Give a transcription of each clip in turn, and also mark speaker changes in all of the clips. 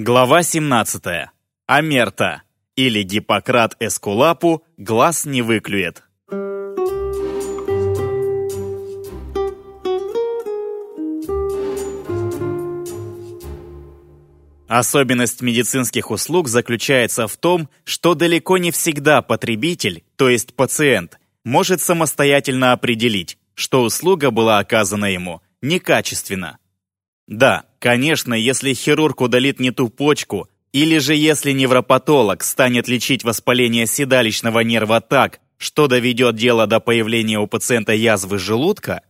Speaker 1: Глава 17. Амерта. Или Гиппократ Эскулапу глаз не выклюет. Особенность медицинских услуг заключается в том, что далеко не всегда потребитель, то есть пациент, может самостоятельно определить, что услуга была оказана ему некачественно. Да, конечно, если хирург удалит не ту почку, или же если невропатолог станет лечить воспаление седалищного нерва так, что доведет дело до появления у пациента язвы желудка,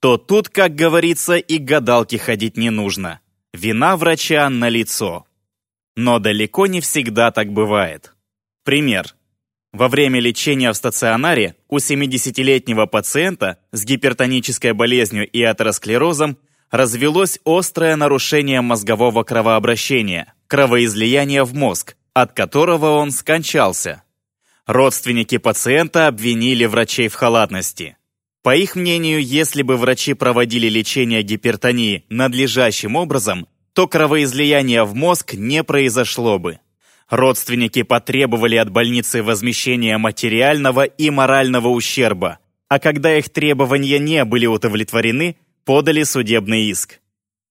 Speaker 1: то тут, как говорится, и гадалки ходить не нужно. Вина врача на лицо. Но далеко не всегда так бывает. Пример. Во время лечения в стационаре у 70-летнего пациента с гипертонической болезнью и атеросклерозом развелось острое нарушение мозгового кровообращения, кровоизлияние в мозг, от которого он скончался. Родственники пациента обвинили врачей в халатности. По их мнению, если бы врачи проводили лечение гипертонии надлежащим образом, то кровоизлияние в мозг не произошло бы. Родственники потребовали от больницы возмещения материального и морального ущерба, а когда их требования не были удовлетворены, подали судебный иск.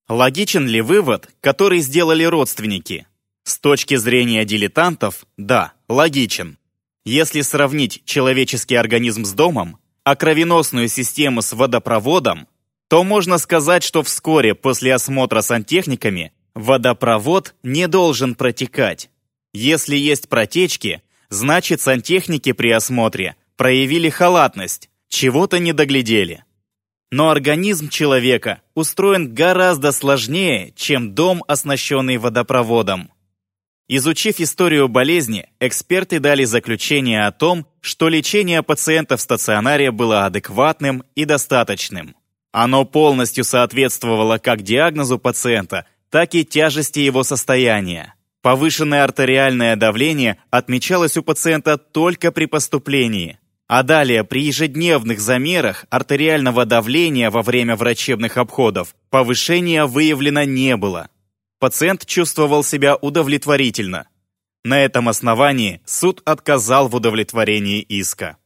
Speaker 1: Логичен ли вывод, который сделали родственники? С точки зрения дилетантов, да, логичен. Если сравнить человеческий организм с домом, а кровеносную систему с водопроводом, то можно сказать, что вскоре после осмотра сантехниками водопровод не должен протекать. Если есть протечки, значит сантехники при осмотре проявили халатность, чего-то не доглядели. Но организм человека устроен гораздо сложнее, чем дом, оснащенный водопроводом. Изучив историю болезни, эксперты дали заключение о том, что лечение пациента в стационаре было адекватным и достаточным. Оно полностью соответствовало как диагнозу пациента, так и тяжести его состояния. Повышенное артериальное давление отмечалось у пациента только при поступлении, а далее при ежедневных замерах артериального давления во время врачебных обходов повышения выявлено не было пациент чувствовал себя удовлетворительно. На этом основании суд отказал в удовлетворении иска.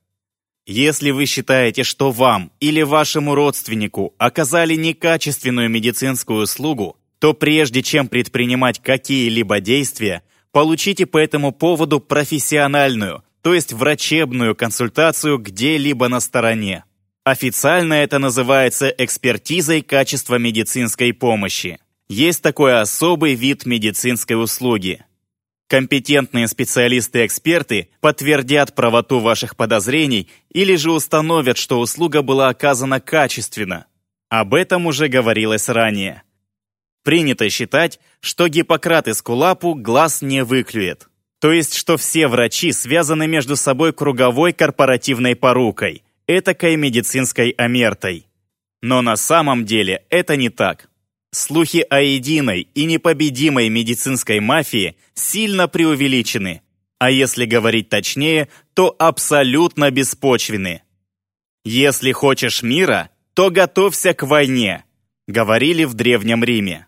Speaker 1: Если вы считаете, что вам или вашему родственнику оказали некачественную медицинскую услугу, то прежде чем предпринимать какие-либо действия, получите по этому поводу профессиональную, то есть врачебную консультацию где-либо на стороне. Официально это называется экспертизой качества медицинской помощи. Есть такой особый вид медицинской услуги. Компетентные специалисты-эксперты подтвердят правоту ваших подозрений или же установят, что услуга была оказана качественно. Об этом уже говорилось ранее. Принято считать, что Гиппократ из Кулапу глаз не выклюет. То есть, что все врачи связаны между собой круговой корпоративной порукой, этакой медицинской омертой. Но на самом деле это не так. Слухи о единой и непобедимой медицинской мафии сильно преувеличены, а если говорить точнее, то абсолютно беспочвены. «Если хочешь мира, то готовься к войне», говорили в Древнем Риме.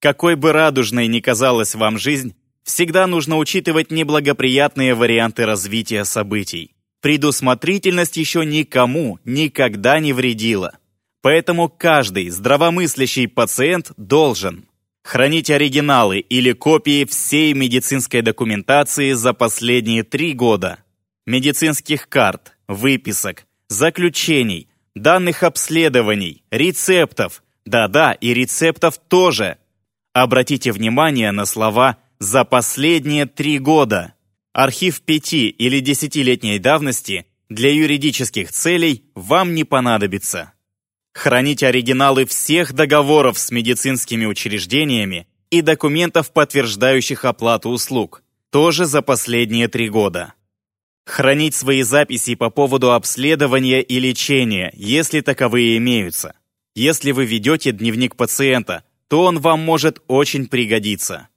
Speaker 1: Какой бы радужной ни казалась вам жизнь, всегда нужно учитывать неблагоприятные варианты развития событий. Предусмотрительность еще никому никогда не вредила. Поэтому каждый здравомыслящий пациент должен хранить оригиналы или копии всей медицинской документации за последние три года, медицинских карт, выписок, заключений, данных обследований, рецептов, да-да, и рецептов тоже. Обратите внимание на слова «за последние три года». Архив пяти- или десятилетней давности для юридических целей вам не понадобится хранить оригиналы всех договоров с медицинскими учреждениями и документов, подтверждающих оплату услуг, тоже за последние три года. Хранить свои записи по поводу обследования и лечения, если таковые имеются. Если вы ведете дневник пациента, то он вам может очень пригодиться.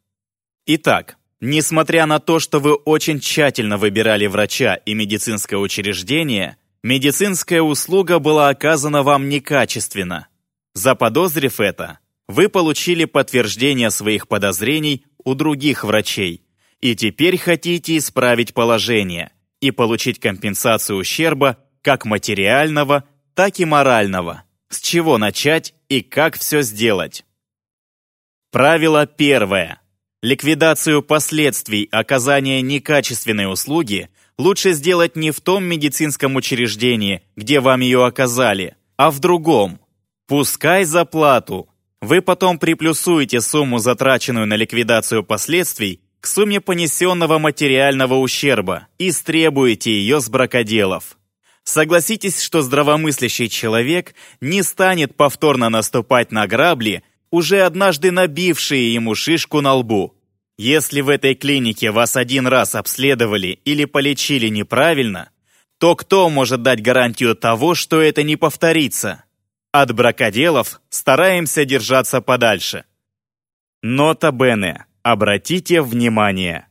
Speaker 1: Итак, несмотря на то, что вы очень тщательно выбирали врача и медицинское учреждение, медицинская услуга была оказана вам некачественно. Заподозрив это, вы получили подтверждение своих подозрений у других врачей, и теперь хотите исправить положение и получить компенсацию ущерба как материального, так и морального. С чего начать и как все сделать? Правило первое. Ликвидацию последствий оказания некачественной услуги лучше сделать не в том медицинском учреждении, где вам ее оказали, а в другом. Пускай за плату. Вы потом приплюсуете сумму, затраченную на ликвидацию последствий, к сумме понесенного материального ущерба и стребуете ее с бракоделов. Согласитесь, что здравомыслящий человек не станет повторно наступать на грабли, уже однажды набившие ему шишку на лбу. Если в этой клинике вас один раз обследовали или полечили неправильно, то кто может дать гарантию того, что это не повторится? От бракоделов стараемся держаться подальше. Нота Бене. Обратите внимание.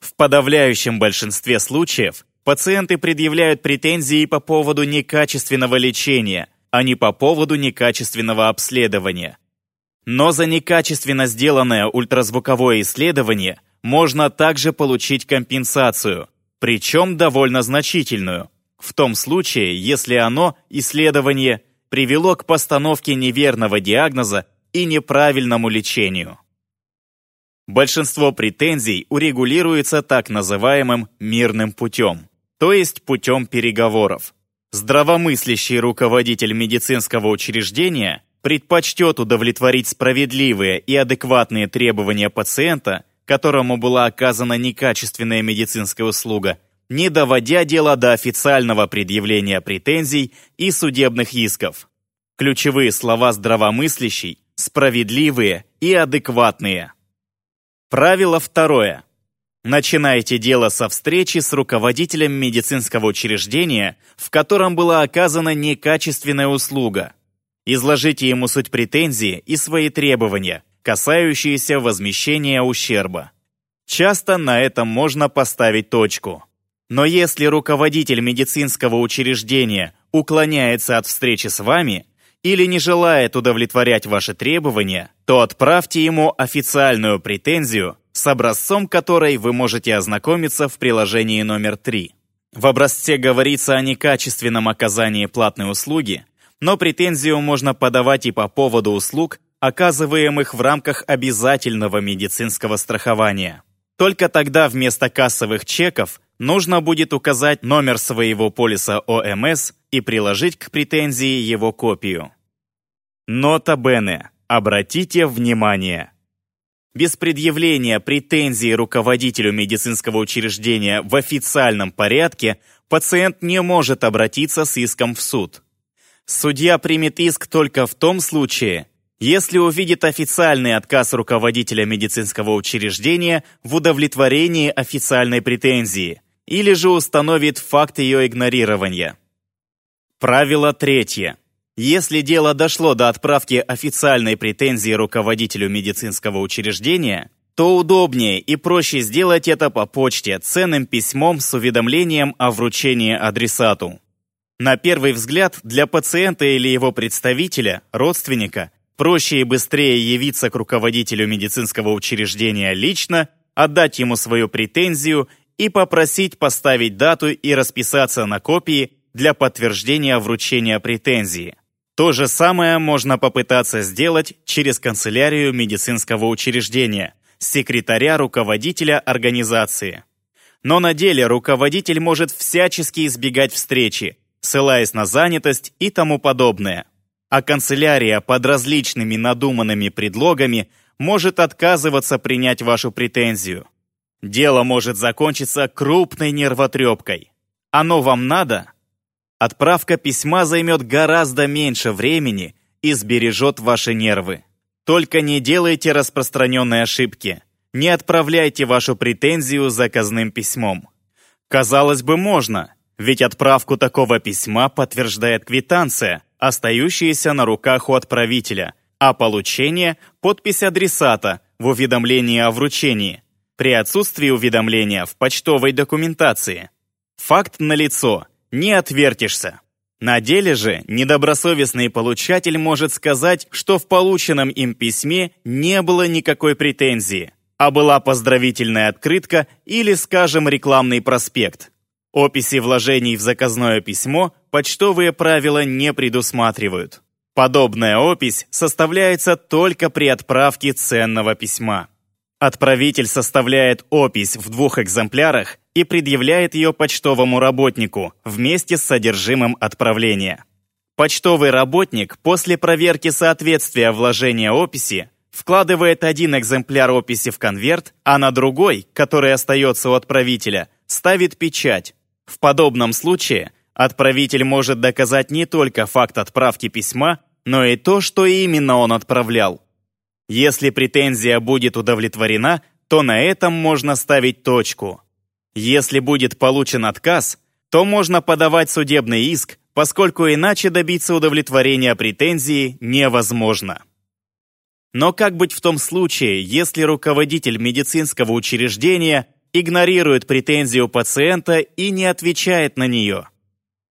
Speaker 1: В подавляющем большинстве случаев пациенты предъявляют претензии по поводу некачественного лечения, а не по поводу некачественного обследования. Но за некачественно сделанное ультразвуковое исследование можно также получить компенсацию, причем довольно значительную, в том случае, если оно, исследование, привело к постановке неверного диагноза и неправильному лечению. Большинство претензий урегулируется так называемым мирным путем, то есть путем переговоров. Здравомыслящий руководитель медицинского учреждения предпочтет удовлетворить справедливые и адекватные требования пациента, которому была оказана некачественная медицинская услуга, не доводя дело до официального предъявления претензий и судебных исков. Ключевые слова здравомыслящий, справедливые и адекватные. Правило второе. Начинайте дело со встречи с руководителем медицинского учреждения, в котором была оказана некачественная услуга. Изложите ему суть претензии и свои требования, касающиеся возмещения ущерба. Часто на этом можно поставить точку. Но если руководитель медицинского учреждения уклоняется от встречи с вами, или не желает удовлетворять ваши требования, то отправьте ему официальную претензию, с образцом которой вы можете ознакомиться в приложении номер 3. В образце говорится о некачественном оказании платной услуги, но претензию можно подавать и по поводу услуг, оказываемых в рамках обязательного медицинского страхования. Только тогда вместо кассовых чеков нужно будет указать номер своего полиса ОМС и приложить к претензии его копию. Нота Бене. Обратите внимание. Без предъявления претензии руководителю медицинского учреждения в официальном порядке пациент не может обратиться с иском в суд. Судья примет иск только в том случае, если увидит официальный отказ руководителя медицинского учреждения в удовлетворении официальной претензии или же установит факт ее игнорирования. Правило третье. Если дело дошло до отправки официальной претензии руководителю медицинского учреждения, то удобнее и проще сделать это по почте ценным письмом с уведомлением о вручении адресату. На первый взгляд, для пациента или его представителя, родственника, проще и быстрее явиться к руководителю медицинского учреждения лично, отдать ему свою претензию и попросить поставить дату и расписаться на копии для подтверждения вручения претензии. То же самое можно попытаться сделать через канцелярию медицинского учреждения, секретаря руководителя организации. Но на деле руководитель может всячески избегать встречи, ссылаясь на занятость и тому подобное. А канцелярия под различными надуманными предлогами может отказываться принять вашу претензию. Дело может закончиться крупной нервотрепкой. Оно вам надо? Отправка письма займет гораздо меньше времени и сбережет ваши нервы. Только не делайте распространенные ошибки. Не отправляйте вашу претензию заказным письмом. Казалось бы, можно, ведь отправку такого письма подтверждает квитанция, остающаяся на руках у отправителя, а получение – подпись адресата в уведомлении о вручении, при отсутствии уведомления в почтовой документации. Факт налицо – не отвертишься. На деле же недобросовестный получатель может сказать, что в полученном им письме не было никакой претензии, а была поздравительная открытка или, скажем, рекламный проспект. Описи вложений в заказное письмо почтовые правила не предусматривают. Подобная опись составляется только при отправке ценного письма. Отправитель составляет опись в двух экземплярах и предъявляет ее почтовому работнику вместе с содержимым отправления. Почтовый работник после проверки соответствия вложения описи вкладывает один экземпляр описи в конверт, а на другой, который остается у отправителя, ставит печать. В подобном случае отправитель может доказать не только факт отправки письма, но и то, что именно он отправлял. Если претензия будет удовлетворена, то на этом можно ставить точку. Если будет получен отказ, то можно подавать судебный иск, поскольку иначе добиться удовлетворения претензии невозможно. Но как быть в том случае, если руководитель медицинского учреждения игнорирует претензию пациента и не отвечает на нее?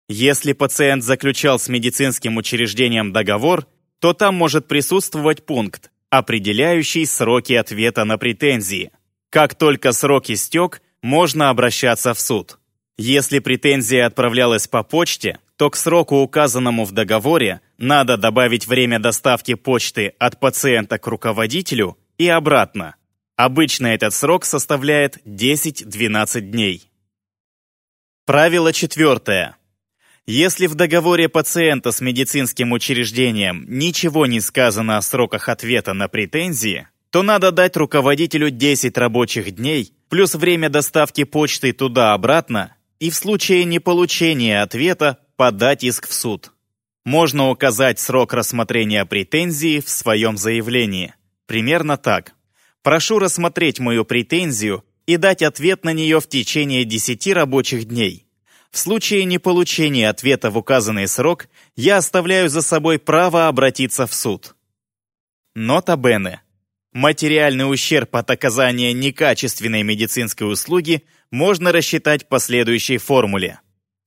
Speaker 1: Если пациент заключал с медицинским учреждением договор, то там может присутствовать пункт, определяющий сроки ответа на претензии. Как только срок истек, можно обращаться в суд. Если претензия отправлялась по почте, то к сроку, указанному в договоре, надо добавить время доставки почты от пациента к руководителю и обратно. Обычно этот срок составляет 10-12 дней. Правило четвертое. Если в договоре пациента с медицинским учреждением ничего не сказано о сроках ответа на претензии, то надо дать руководителю 10 рабочих дней плюс время доставки почты туда-обратно и в случае неполучения ответа подать иск в суд. Можно указать срок рассмотрения претензии в своем заявлении. Примерно так. Прошу рассмотреть мою претензию и дать ответ на нее в течение 10 рабочих дней. В случае неполучения ответа в указанный срок я оставляю за собой право обратиться в суд. Нота Бене. Материальный ущерб от оказания некачественной медицинской услуги можно рассчитать по следующей формуле.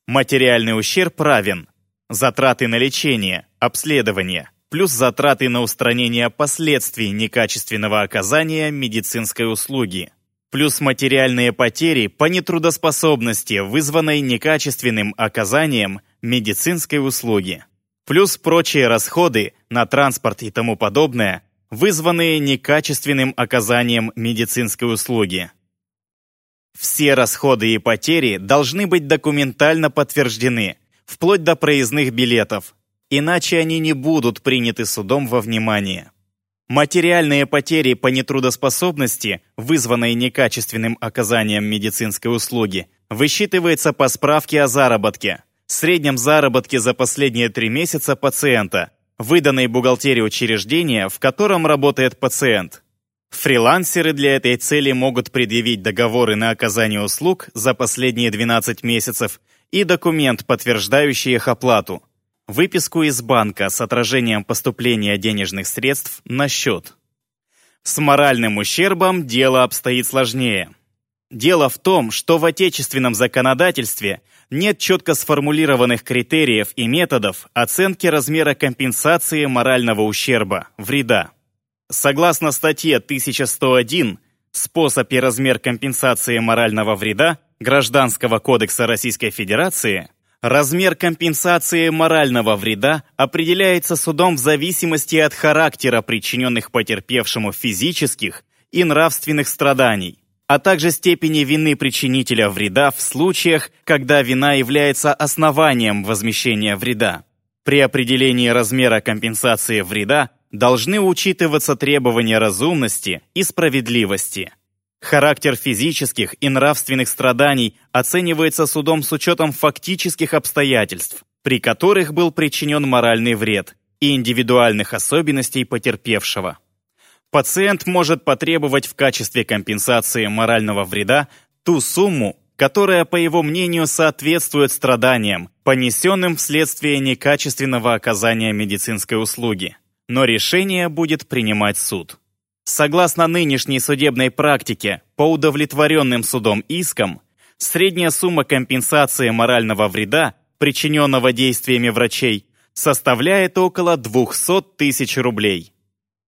Speaker 1: Материальный ущерб равен затраты на лечение, обследование, плюс затраты на устранение последствий некачественного оказания медицинской услуги, плюс материальные потери по нетрудоспособности, вызванной некачественным оказанием медицинской услуги, плюс прочие расходы на транспорт и тому подобное, вызванные некачественным оказанием медицинской услуги. Все расходы и потери должны быть документально подтверждены, вплоть до проездных билетов, иначе они не будут приняты судом во внимание. Материальные потери по нетрудоспособности, вызванные некачественным оказанием медицинской услуги, высчитывается по справке о заработке, среднем заработке за последние три месяца пациента, выданной бухгалтерии учреждения, в котором работает пациент. Фрилансеры для этой цели могут предъявить договоры на оказание услуг за последние 12 месяцев и документ, подтверждающий их оплату, выписку из банка с отражением поступления денежных средств на счет. С моральным ущербом дело обстоит сложнее. Дело в том, что в отечественном законодательстве нет четко сформулированных критериев и методов оценки размера компенсации морального ущерба, вреда. Согласно статье 1101 «Способ и размер компенсации морального вреда» Гражданского кодекса Российской Федерации, размер компенсации морального вреда определяется судом в зависимости от характера причиненных потерпевшему физических и нравственных страданий, а также степени вины причинителя вреда в случаях, когда вина является основанием возмещения вреда. При определении размера компенсации вреда должны учитываться требования разумности и справедливости. Характер физических и нравственных страданий оценивается судом с учетом фактических обстоятельств, при которых был причинен моральный вред, и индивидуальных особенностей потерпевшего. Пациент может потребовать в качестве компенсации морального вреда ту сумму, которая, по его мнению, соответствует страданиям, понесенным вследствие некачественного оказания медицинской услуги но решение будет принимать суд. Согласно нынешней судебной практике, по удовлетворенным судом искам, средняя сумма компенсации морального вреда, причиненного действиями врачей, составляет около 200 тысяч рублей.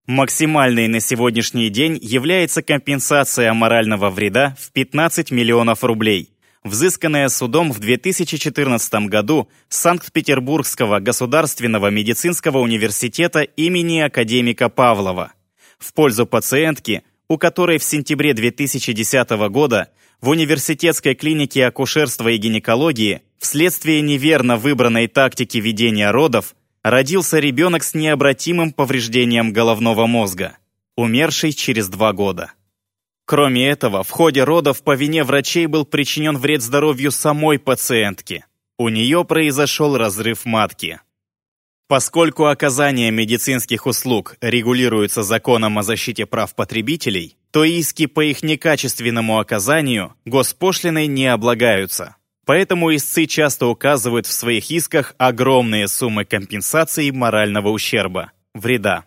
Speaker 1: Максимальной на сегодняшний день является компенсация морального вреда в 15 миллионов рублей, взысканная судом в 2014 году Санкт-Петербургского государственного медицинского университета имени академика Павлова в пользу пациентки, у которой в сентябре 2010 года в университетской клинике акушерства и гинекологии вследствие неверно выбранной тактики ведения родов родился ребенок с необратимым повреждением головного мозга, умерший через два года. Кроме этого, в ходе родов по вине врачей был причинен вред здоровью самой пациентки. У нее произошел разрыв матки. Поскольку оказание медицинских услуг регулируется законом о защите прав потребителей, то иски по их некачественному оказанию госпошлиной не облагаются. Поэтому истцы часто указывают в своих исках огромные суммы компенсации морального ущерба, вреда.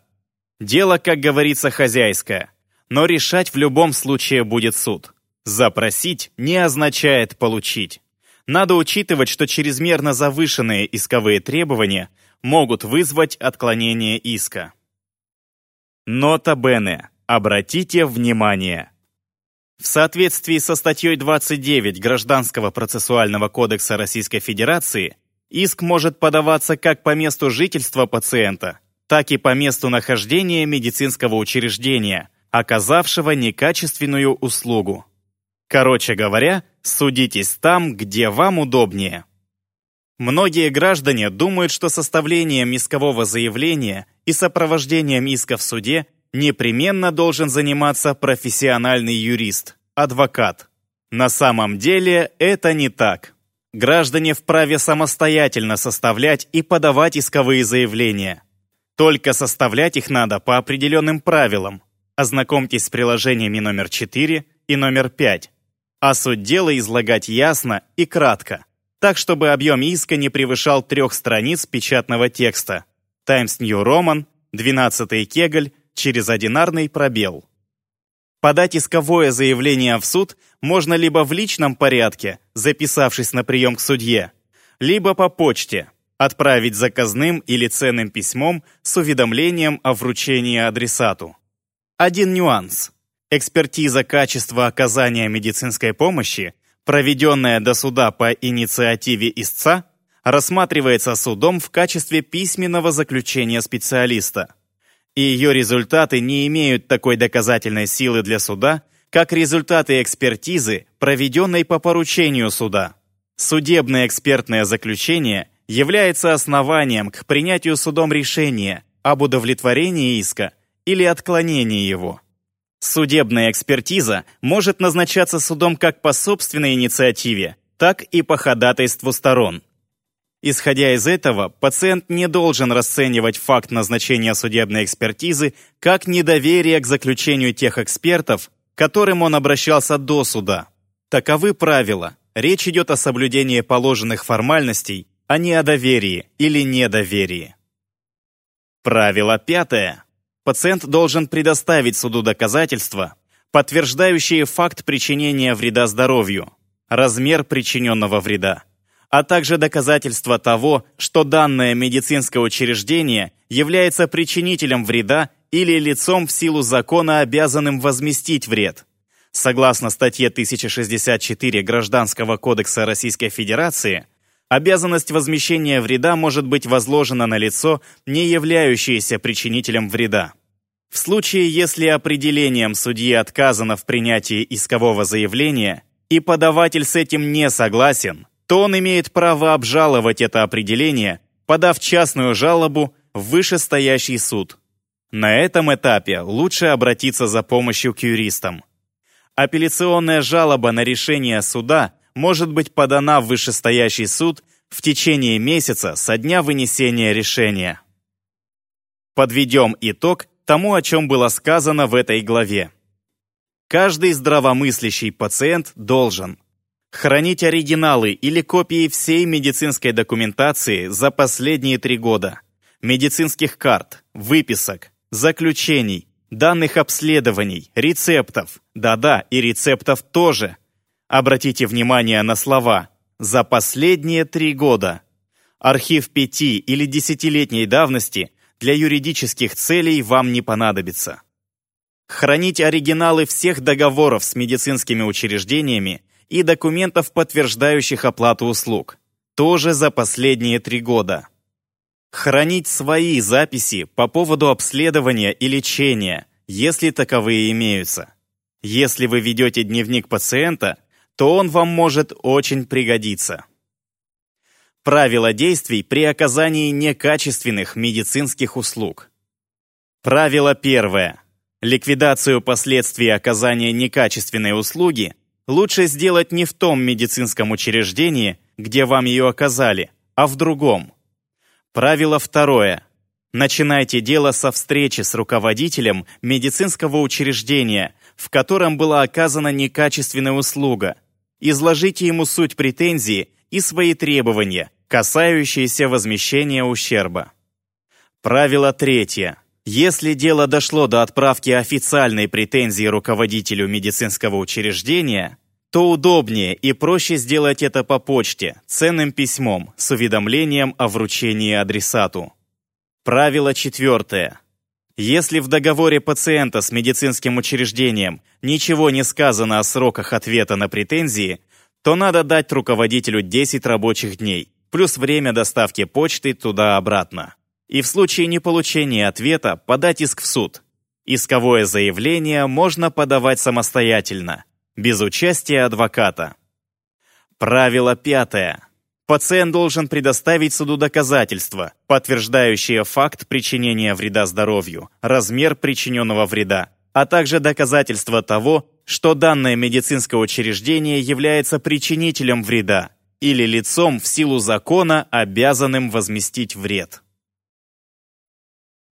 Speaker 1: Дело, как говорится, хозяйское, но решать в любом случае будет суд. Запросить не означает получить. Надо учитывать, что чрезмерно завышенные исковые требования – могут вызвать отклонение иска. Нота Бене. Обратите внимание. В соответствии со статьей 29 Гражданского процессуального кодекса Российской Федерации иск может подаваться как по месту жительства пациента, так и по месту нахождения медицинского учреждения, оказавшего некачественную услугу. Короче говоря, судитесь там, где вам удобнее. Многие граждане думают, что составлением искового заявления и сопровождением иска в суде непременно должен заниматься профессиональный юрист, адвокат. На самом деле это не так. Граждане вправе самостоятельно составлять и подавать исковые заявления. Только составлять их надо по определенным правилам. Ознакомьтесь с приложениями номер 4 и номер 5. А суть дела излагать ясно и кратко так чтобы объем иска не превышал трех страниц печатного текста. Times New Roman, 12 кегль, через одинарный пробел. Подать исковое заявление в суд можно либо в личном порядке, записавшись на прием к судье, либо по почте, отправить заказным или ценным письмом с уведомлением о вручении адресату. Один нюанс. Экспертиза качества оказания медицинской помощи проведенная до суда по инициативе истца, рассматривается судом в качестве письменного заключения специалиста. И ее результаты не имеют такой доказательной силы для суда, как результаты экспертизы, проведенной по поручению суда. Судебное экспертное заключение является основанием к принятию судом решения об удовлетворении иска или отклонении его. Судебная экспертиза может назначаться судом как по собственной инициативе, так и по ходатайству сторон. Исходя из этого, пациент не должен расценивать факт назначения судебной экспертизы как недоверие к заключению тех экспертов, к которым он обращался до суда. Таковы правила. Речь идет о соблюдении положенных формальностей, а не о доверии или недоверии. Правило пятое пациент должен предоставить суду доказательства, подтверждающие факт причинения вреда здоровью, размер причиненного вреда, а также доказательства того, что данное медицинское учреждение является причинителем вреда или лицом в силу закона обязанным возместить вред. Согласно статье 1064 Гражданского кодекса Российской Федерации, обязанность возмещения вреда может быть возложена на лицо, не являющееся причинителем вреда. В случае, если определением судьи отказано в принятии искового заявления и подаватель с этим не согласен, то он имеет право обжаловать это определение, подав частную жалобу в вышестоящий суд. На этом этапе лучше обратиться за помощью к юристам. Апелляционная жалоба на решение суда может быть подана в вышестоящий суд в течение месяца со дня вынесения решения. Подведем итог тому, о чем было сказано в этой главе. Каждый здравомыслящий пациент должен хранить оригиналы или копии всей медицинской документации за последние три года, медицинских карт, выписок, заключений, данных обследований, рецептов, да-да, и рецептов тоже. Обратите внимание на слова «за последние три года». Архив пяти- или десятилетней давности для юридических целей вам не понадобится. Хранить оригиналы всех договоров с медицинскими учреждениями и документов, подтверждающих оплату услуг. Тоже за последние три года. Хранить свои записи по поводу обследования и лечения, если таковые имеются. Если вы ведете дневник пациента, то он вам может очень пригодиться. Правила действий при оказании некачественных медицинских услуг. Правило первое. Ликвидацию последствий оказания некачественной услуги лучше сделать не в том медицинском учреждении, где вам ее оказали, а в другом. Правило второе. Начинайте дело со встречи с руководителем медицинского учреждения, в котором была оказана некачественная услуга. Изложите ему суть претензии и свои требования, касающиеся возмещения ущерба. Правило третье. Если дело дошло до отправки официальной претензии руководителю медицинского учреждения, то удобнее и проще сделать это по почте, ценным письмом с уведомлением о вручении адресату. Правило четвертое. Если в договоре пациента с медицинским учреждением ничего не сказано о сроках ответа на претензии, то надо дать руководителю 10 рабочих дней, плюс время доставки почты туда-обратно и в случае неполучения ответа подать иск в суд. Исковое заявление можно подавать самостоятельно, без участия адвоката. Правило пятое. Пациент должен предоставить суду доказательства, подтверждающие факт причинения вреда здоровью, размер причиненного вреда, а также доказательства того, что данное медицинское учреждение является причинителем вреда или лицом в силу закона, обязанным возместить вред.